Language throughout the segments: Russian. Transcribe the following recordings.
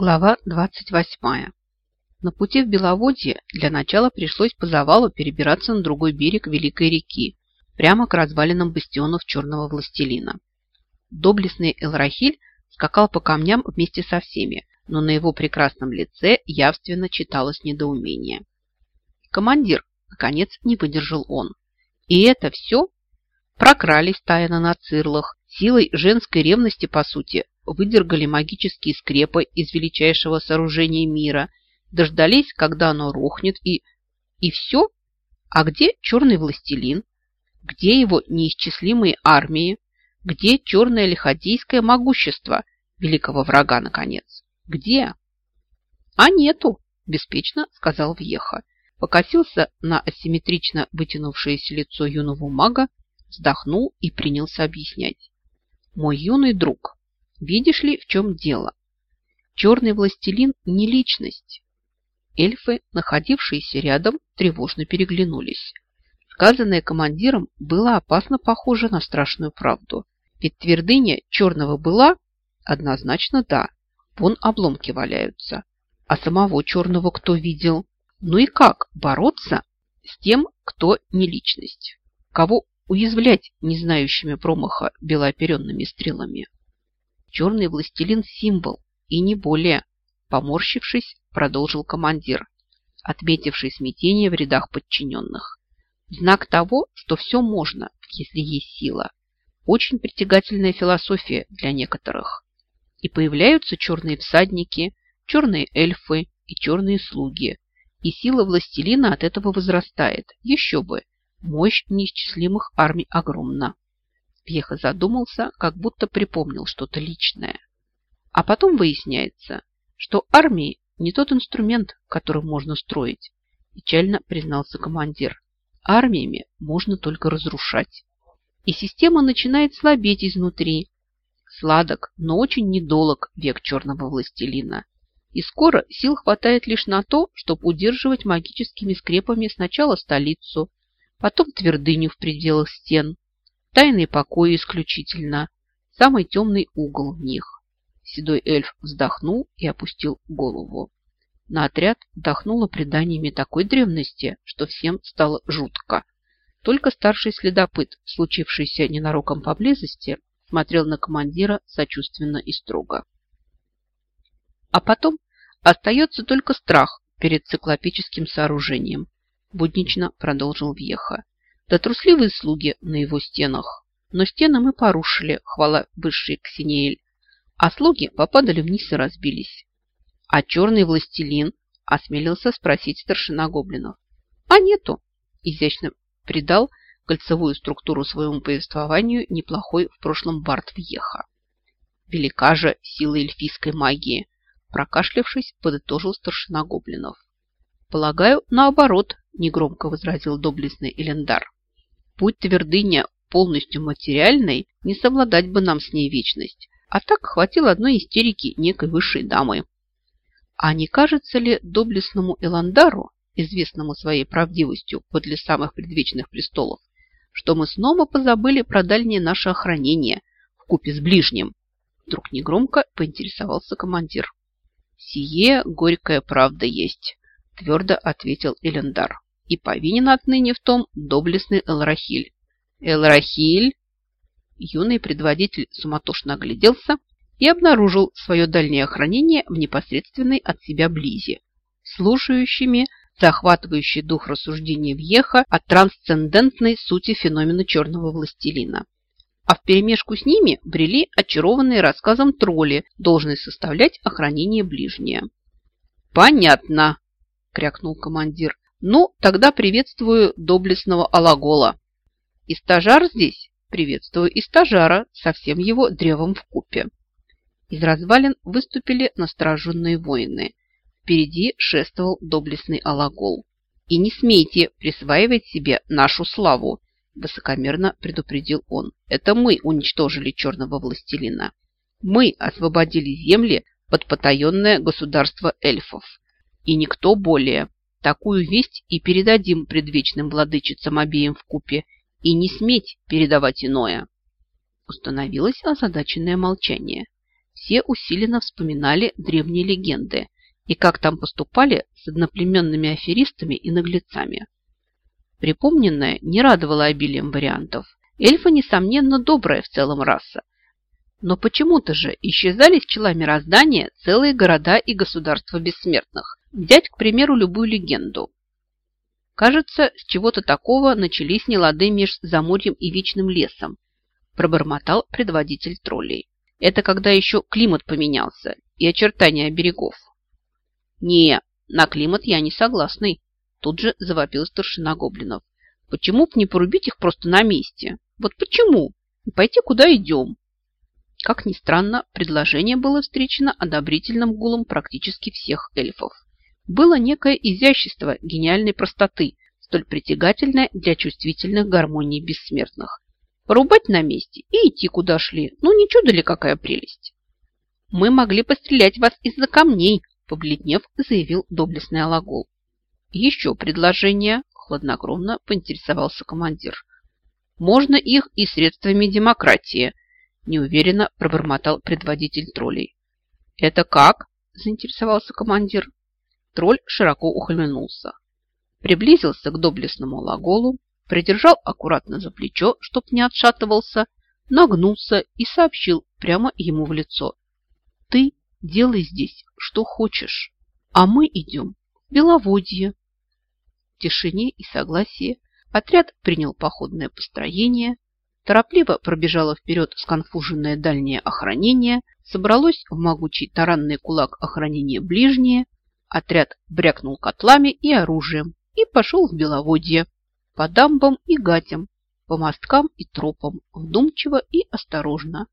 Глава 28. На пути в Беловодье для начала пришлось по завалу перебираться на другой берег Великой реки, прямо к развалинам бастионов Черного Властелина. Доблестный Элрахиль скакал по камням вместе со всеми, но на его прекрасном лице явственно читалось недоумение. Командир, наконец, не выдержал он. И это все? Прокрались тайно на цирлах, силой женской ревности, по сути, выдергали магические скрепы из величайшего сооружения мира, дождались, когда оно рухнет, и... И все? А где черный властелин? Где его неисчислимые армии? Где черное лиходейское могущество великого врага, наконец? Где? А нету, беспечно сказал Вьеха. Покосился на асимметрично вытянувшееся лицо юного мага, вздохнул и принялся объяснять. Мой юный друг, Видишь ли, в чем дело? Черный властелин не личность. Эльфы, находившиеся рядом, тревожно переглянулись. Сказанное командиром было опасно похоже на страшную правду. Ведь твердыня черного была? Однозначно да. Вон обломки валяются. А самого черного кто видел? Ну и как бороться с тем, кто не личность? Кого уязвлять не знающими промаха белооперенными стрелами? Черный властелин – символ, и не более. Поморщившись, продолжил командир, отметивший смятение в рядах подчиненных. Знак того, что все можно, если есть сила. Очень притягательная философия для некоторых. И появляются черные всадники, черные эльфы и черные слуги. И сила властелина от этого возрастает. Еще бы, мощь неисчислимых армий огромна. Пьеха задумался, как будто припомнил что-то личное. А потом выясняется, что армии не тот инструмент, которым можно строить, печально признался командир. Армиями можно только разрушать. И система начинает слабеть изнутри. Сладок, но очень недолог век черного властелина. И скоро сил хватает лишь на то, чтобы удерживать магическими скрепами сначала столицу, потом твердыню в пределах стен, Тайные покои исключительно, самый темный угол в них. Седой эльф вздохнул и опустил голову. На отряд вдохнуло преданиями такой древности, что всем стало жутко. Только старший следопыт, случившийся ненароком поблизости, смотрел на командира сочувственно и строго. А потом остается только страх перед циклопическим сооружением, буднично продолжил Вьеха да трусливые слуги на его стенах. Но стены мы порушили, хвала высшей Ксениэль, а слуги попадали вниз и разбились. А черный властелин осмелился спросить старшина гоблинов. А нету, изящно придал кольцевую структуру своему повествованию неплохой в прошлом Барт Вьеха. Велика же сила эльфийской магии, прокашлявшись, подытожил старшина гоблинов. Полагаю, наоборот, негромко возразил доблестный Элендар. Будь твердыня полностью материальной, не совладать бы нам с ней вечность. А так хватило одной истерики некой высшей дамы. А не кажется ли доблестному Эландару, известному своей правдивостью подле самых предвечных престолов, что мы снова позабыли про дальнее наше охранение в купе с ближним? Вдруг негромко поинтересовался командир. «Сие горькая правда есть», – твердо ответил Элендар и повинен отныне в том доблестный Элрахиль. Элрахиль! Юный предводитель суматошно огляделся и обнаружил свое дальнее охранение в непосредственной от себя близи, слушающими захватывающий дух рассуждения Вьеха о трансцендентной сути феномена черного властелина. А вперемешку с ними брели очарованные рассказом тролли, должны составлять охранение ближнее. «Понятно!» – крякнул командир. Ну, тогда приветствую доблестного Алагола. И стажар здесь? Приветствую и стажара со всем его древом в купе. Из развалин выступили настороженные воины. Впереди шествовал доблестный Алагол. И не смейте присваивать себе нашу славу, высокомерно предупредил он. Это мы уничтожили черного властелина. Мы освободили земли под потаенное государство эльфов. И никто более. Такую весть и передадим предвечным владычицам обеим в купе, и не сметь передавать иное. Установилось озадаченное молчание. все усиленно вспоминали древние легенды и как там поступали с одноплеменными аферистами и наглецами. Припомненное не радовало обилием вариантов. Эльфы, несомненно, добрая в целом раса. Но почему-то же исчезали с чела мироздания целые города и государства бессмертных. Взять, к примеру, любую легенду. Кажется, с чего-то такого начались нелады меж Заморьем и Вечным лесом, пробормотал предводитель троллей. Это когда еще климат поменялся и очертания берегов. Не, на климат я не согласный, тут же завопил старшина гоблинов. Почему б не порубить их просто на месте? Вот почему? И пойти куда идем? Как ни странно, предложение было встречено одобрительным гулом практически всех эльфов. Было некое изящество гениальной простоты, столь притягательное для чувствительных гармоний бессмертных. Порубать на месте и идти куда шли. Ну, не чудо ли какая прелесть? Мы могли пострелять вас из-за камней, побледнев, заявил доблестный Алагол. Еще предложение, хладнокровно поинтересовался командир. Можно их и средствами демократии, неуверенно пробормотал предводитель троллей. Это как? заинтересовался командир. Тролль широко ухмыльнулся. Приблизился к доблестному Лаголу, придержал аккуратно за плечо, чтоб не отшатывался, нагнулся и сообщил прямо ему в лицо. «Ты делай здесь, что хочешь, а мы идем в Беловодье». В тишине и согласии отряд принял походное построение, торопливо пробежало вперед сконфуженное дальнее охранение, собралось в могучий таранный кулак охранения ближнее, отряд брякнул котлами и оружием и пошел в Беловодье по дамбам и гатям, по мосткам и тропам, вдумчиво и осторожно.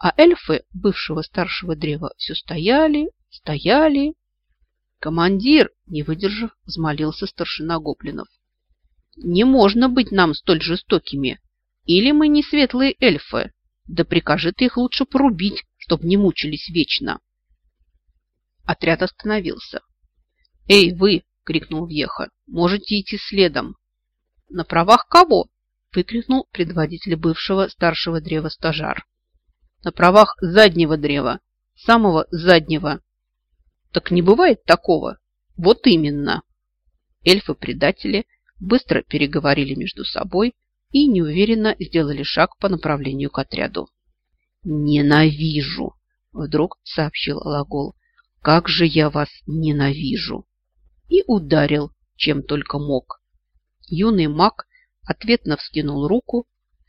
А эльфы бывшего старшего древа все стояли, стояли. Командир, не выдержав, взмолился старшина гоблинов. Не можно быть нам столь жестокими. Или мы не светлые эльфы. Да прикажи ты их лучше порубить, чтоб не мучились вечно. Отряд остановился. «Эй, вы!» — крикнул Вьеха. «Можете идти следом. «На правах кого?» – выкрикнул предводитель бывшего старшего древа стажар. «На правах заднего древа, самого заднего». «Так не бывает такого?» «Вот именно!» Эльфы-предатели быстро переговорили между собой и неуверенно сделали шаг по направлению к отряду. «Ненавижу!» – вдруг сообщил Алагол. «Как же я вас ненавижу!» И ударил, чем только мог. Юный маг ответно вскинул руку,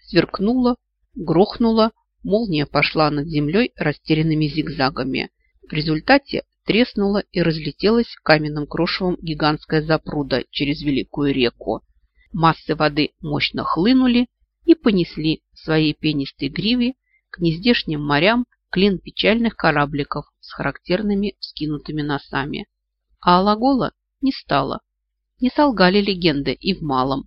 сверкнула, грохнула, молния пошла над землей растерянными зигзагами. В результате треснула и разлетелась каменным крошевом гигантская запруда через великую реку. Массы воды мощно хлынули и понесли в своей пенистой гриве к нездешним морям клин печальных корабликов с характерными вскинутыми носами. А Алагола не стало. Не солгали легенды и в малом.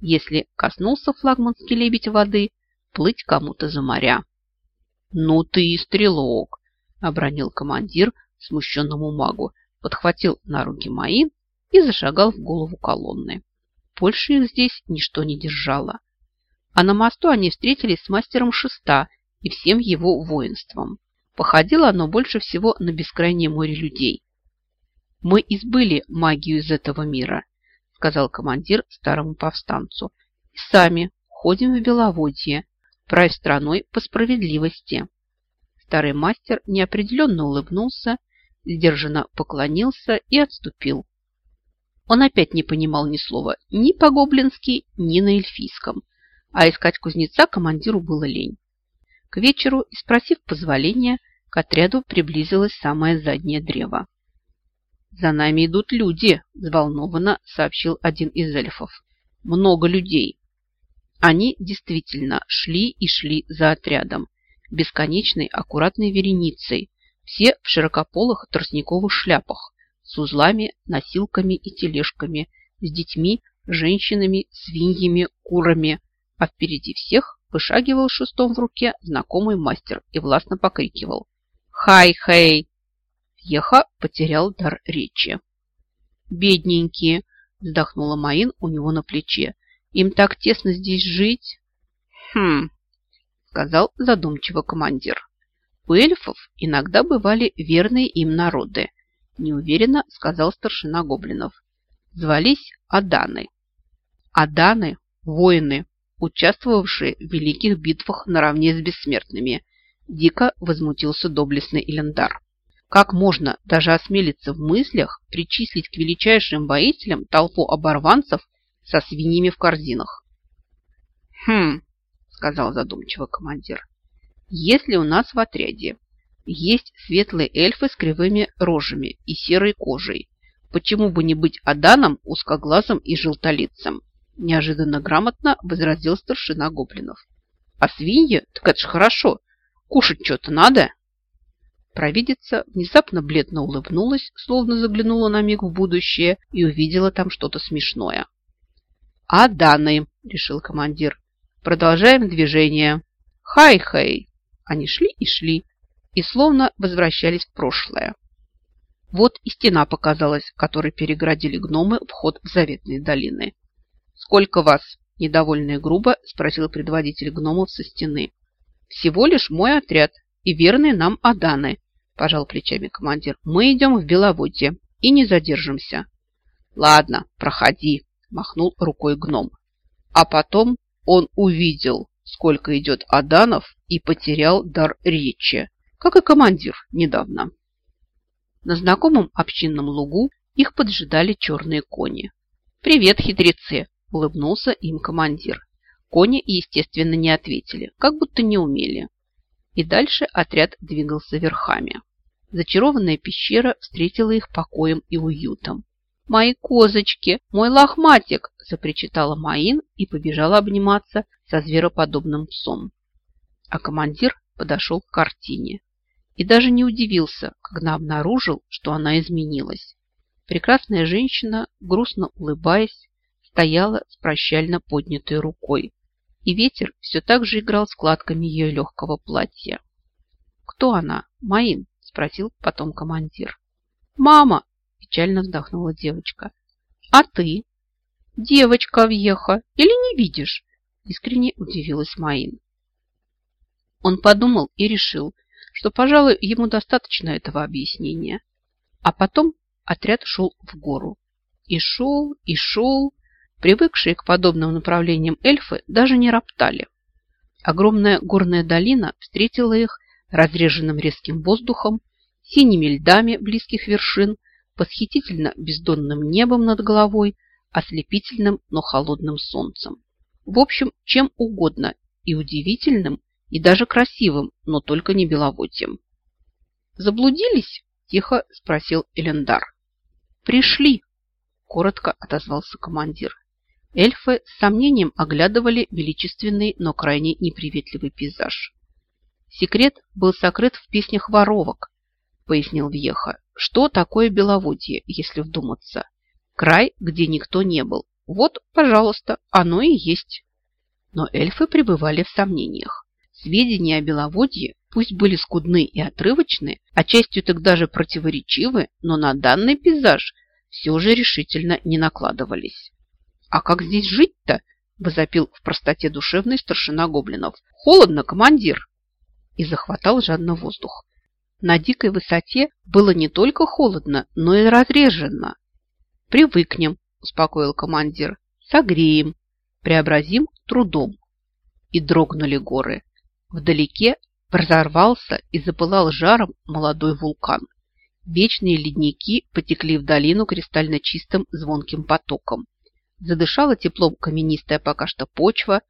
Если коснулся флагманский лебедь воды, плыть кому-то за моря. «Ну ты и стрелок!» – обронил командир смущенному магу, подхватил на руки мои и зашагал в голову колонны. Больше их здесь ничто не держало. А на мосту они встретились с мастером шеста и всем его воинством. Походило оно больше всего на бескрайнее море людей. Мы избыли магию из этого мира сказал командир старому повстанцу. И сами ходим в Беловодье, правь страной по справедливости. Старый мастер неопределенно улыбнулся, сдержанно поклонился и отступил. Он опять не понимал ни слова ни по-гоблински, ни на эльфийском, а искать кузнеца командиру было лень. К вечеру, спросив позволения, к отряду приблизилось самое заднее древо. «За нами идут люди», – взволнованно сообщил один из эльфов. «Много людей». Они действительно шли и шли за отрядом, бесконечной аккуратной вереницей, все в широкополых тростниковых шляпах, с узлами, носилками и тележками, с детьми, женщинами, свиньями, курами, а впереди всех вышагивал шестом в руке знакомый мастер и властно покрикивал «Хай-хей!» Еха потерял дар речи. «Бедненькие!» – вздохнула Маин у него на плече. «Им так тесно здесь жить!» «Хм!» – сказал задумчиво командир. У эльфов иногда бывали верные им народы, неуверенно сказал старшина гоблинов. Звались Аданы. Аданы – воины, участвовавшие в великих битвах наравне с бессмертными. Дико возмутился доблестный Илендар. Как можно даже осмелиться в мыслях причислить к величайшим воителям толпу оборванцев со свиньями в корзинах? «Хм», – сказал задумчиво командир, – «если у нас в отряде есть светлые эльфы с кривыми рожами и серой кожей, почему бы не быть Аданом, узкоглазым и желтолицем?» Неожиданно грамотно возразил старшина гоблинов. «А свиньи? Так это ж хорошо. Кушать что-то надо?» Провидица внезапно бледно улыбнулась, словно заглянула на миг в будущее и увидела там что-то смешное. «А Даны!» – решил командир. «Продолжаем движение. Хай-хей!» Они шли и шли, и словно возвращались в прошлое. Вот и стена показалась, которой переградили гномы вход в заветные долины. «Сколько вас?» – недовольно и грубо спросил предводитель гномов со стены. «Всего лишь мой отряд и верные нам Аданы», – пожал плечами командир. «Мы идем в Беловодье и не задержимся». «Ладно, проходи», – махнул рукой гном. А потом он увидел, сколько идет Аданов и потерял дар речи, как и командир недавно. На знакомом общинном лугу их поджидали черные кони. «Привет, хитрецы!» – улыбнулся им командир. Кони, естественно, не ответили, как будто не умели и дальше отряд двигался верхами. Зачарованная пещера встретила их покоем и уютом. «Мои козочки! Мой лохматик!» – запричитала Маин и побежала обниматься со звероподобным псом. А командир подошел к картине и даже не удивился, когда обнаружил, что она изменилась. Прекрасная женщина, грустно улыбаясь, стояла с прощально поднятой рукой, и ветер все так же играл складками ее легкого платья. «Кто она? Маин?» – спросил потом командир. «Мама!» – печально вздохнула девочка. «А ты?» «Девочка въеха! Или не видишь?» – искренне удивилась Маин. Он подумал и решил, что, пожалуй, ему достаточно этого объяснения. А потом отряд шел в гору. И шел, и шел, Привыкшие к подобным направлениям эльфы даже не роптали. Огромная горная долина встретила их разреженным резким воздухом, синими льдами близких вершин, восхитительно бездонным небом над головой, ослепительным, но холодным солнцем. В общем, чем угодно и удивительным, и даже красивым, но только не беловодьем. «Заблудились?» – тихо спросил Элендар. «Пришли!» – коротко отозвался командир. Эльфы с сомнением оглядывали величественный, но крайне неприветливый пейзаж. Секрет был сокрыт в песнях воровок, пояснил Вьеха. Что такое беловодье, если вдуматься? Край, где никто не был. Вот, пожалуйста, оно и есть. Но эльфы пребывали в сомнениях. Сведения о беловодье пусть были скудны и отрывочны, а частью так даже противоречивы, но на данный пейзаж все же решительно не накладывались. «А как здесь жить-то?» – возопил в простоте душевной старшина гоблинов. «Холодно, командир!» И захватал жадно воздух. На дикой высоте было не только холодно, но и разрежено. «Привыкнем», – успокоил командир. «Согреем, преобразим трудом». И дрогнули горы. Вдалеке разорвался и запылал жаром молодой вулкан. Вечные ледники потекли в долину кристально чистым звонким потоком задышала теплом каменистая пока что почва,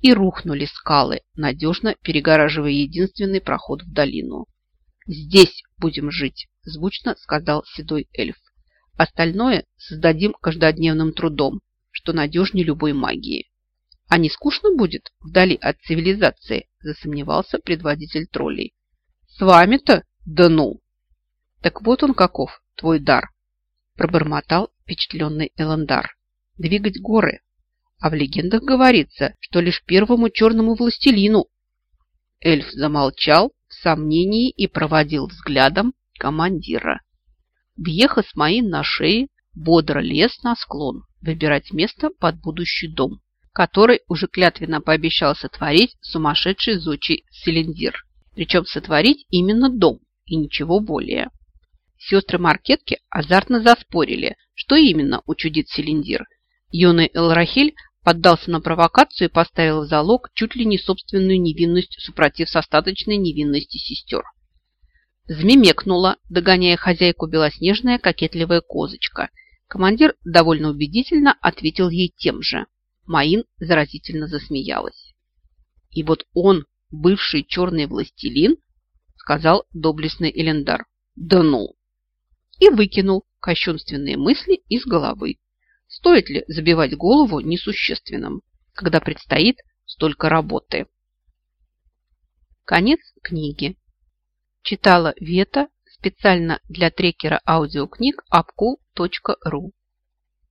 и рухнули скалы, надежно перегораживая единственный проход в долину. «Здесь будем жить», – звучно сказал седой эльф. «Остальное создадим каждодневным трудом, что надежнее любой магии». «А не скучно будет вдали от цивилизации?» – засомневался предводитель троллей. «С вами-то? Да ну!» «Так вот он каков, твой дар!» – пробормотал впечатленный Эландар двигать горы. А в легендах говорится, что лишь первому черному властелину. Эльф замолчал в сомнении и проводил взглядом командира. Въеха с моим на шее бодро лез на склон, выбирать место под будущий дом, который уже клятвенно пообещал сотворить сумасшедший зодчий Селендир. Причем сотворить именно дом и ничего более. Сестры Маркетки азартно заспорили, что именно учудит Селендир. Юный Элрахиль поддался на провокацию и поставил в залог чуть ли не собственную невинность, супротив с остаточной невинности сестер. Змемекнула, догоняя хозяйку белоснежная кокетливая козочка. Командир довольно убедительно ответил ей тем же. Маин заразительно засмеялась. И вот он, бывший черный властелин, сказал доблестный Элендар. Да ну! И выкинул кощунственные мысли из головы. Стоит ли забивать голову несущественным, когда предстоит столько работы? Конец книги. Читала Вета специально для трекера аудиокниг apku.ru